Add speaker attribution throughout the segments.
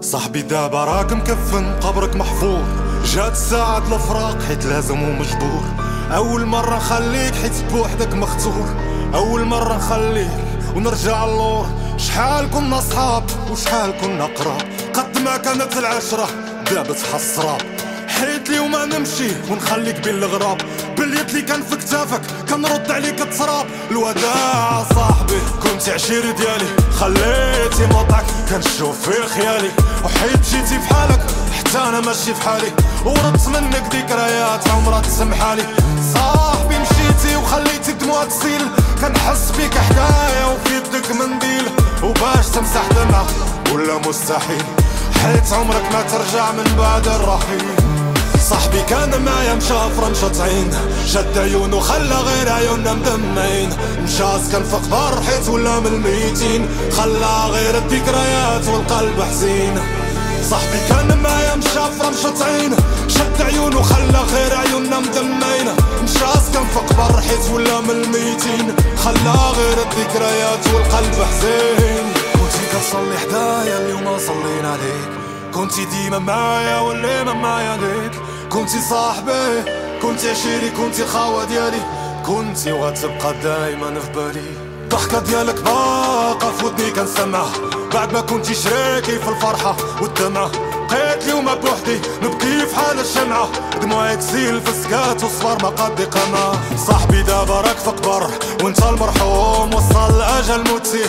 Speaker 1: صاحبي دابا راك مكفن قبرك محفور. جات ساعة الفراق حيت لازم ومجبور. أول مرة نخليك حيت بوحدك مختور أول مرة نخليك ونرجع اللور شحال كنا صحاب وشحال كنا قراب. قد ما كانت العشرة دابا تحصراب حيت لي وما نمشي ونخليك بين الغراب باليد اللي كان في كتافك كنرد عليك التراب الوداع صاحبي كنت عشيري ديالي. خليتي موطعك كنشوف في خيالي. وحيت جيتي في حالك حتى أنا ماشي في حالي وردت منك ذكريات عمرها تسمحالي. صاحبي مشيتي وخليتي دموع تسيل. كنحس بيك حدايا وفي يدك منديل. وباش تمسح دمعة ولا مستحيل. حيت عمرك ما ترجع من بعد الرحيل. صاحبي كان معايا مشى فرنشة عين. شد عيونه خلى غير عيوننا مدمعين. مشى سكن في قبر حيت ولا من الميتين. خلى غير الذكريات والقلب حزين. صاحبي كان معايا مشى فرنشة عين. شد عيونه خلى غير عيوننا مدمعين. مشى سكن في قبر حيت ولا من الميتين. خلى غير الذكريات والقلب حزين. كنتي كتصلي حدايا اليوم صلينا عليك. كنتي ديما معايا واللي ما معايا ليك كنتي صاحبي كنتي عشيري كنتي خاوة ديالي. كنتي وغتبقى دايما في بالي. الضحكة ديالك باقا في ودني كنسمعها بعد ما كنتي شريكي في الفرحة والدمعة. بقيت اليوم بوحدي نبكي في حال الشمعة. دموعي تسيل في سكات وصفر ما قد قمع صاحبي دابا راك في قبر وانت المرحوم وصل الاجل موتي.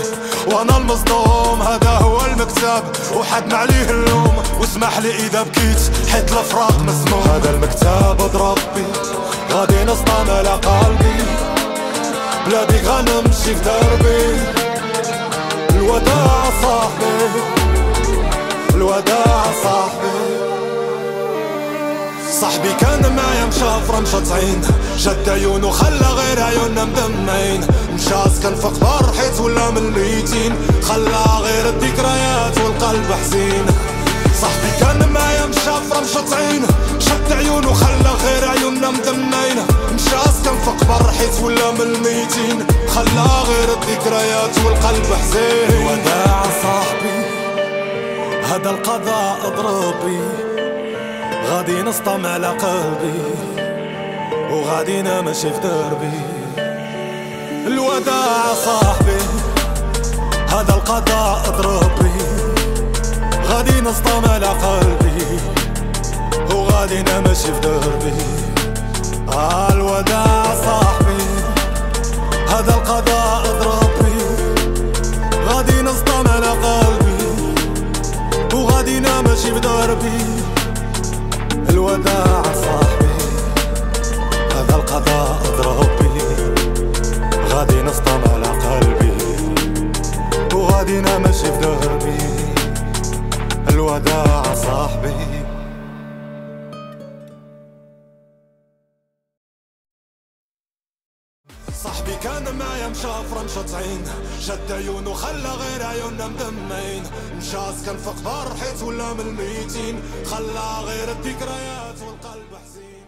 Speaker 1: وأنا المصدوم هذا هو المكتب. وحدنا عليه اللوم. واسمح لي إذا بكيت حيت الفراق مسموم. هذا المكتب اضربي غادي نصطام على قلبي. بلادي غنمشي في دربي. الوداع صاحبي. صاحبي كان معايا مشى فرنشة عين. شد عيونه خلى غير عيوننا مدمعين. مشى سكن في قبر حيت ولا من الميتين خلى غير الذكريات والقلب حزين. صاحبي كان معايا مشى فرنشة عين. شد عيونه خلى غير عيوننا مدمعين. مشى سكن في قبر حيت ولا من الميتين خلى غير الذكريات والقلب حزين. وداع صاحبي هذا القضاء ضربي غادي نسطم على قلبي وغادي نمشي في دربي. الوداع صاحبي هذا القضاء ضربي غادي نسطم على قلبي وغادي نمشي في دربي. آه الوداع صاحبي هذا القضاء ضربي غادي نسطم على قلبي وغادي نمشي في دربي. الوداع صاحبي. هذا القضاء ضربي غادي نسطم على قلبي. وغادي نمشي في دربي. الوداع صاحبي. صاحبي كان معايا مشى فرنشة عين شد عيونه خلى غير عيوننا مدمعين. مشى سكن في قبر حيت ولا من الميتين. خلى غير الذكريات والقلب حزين.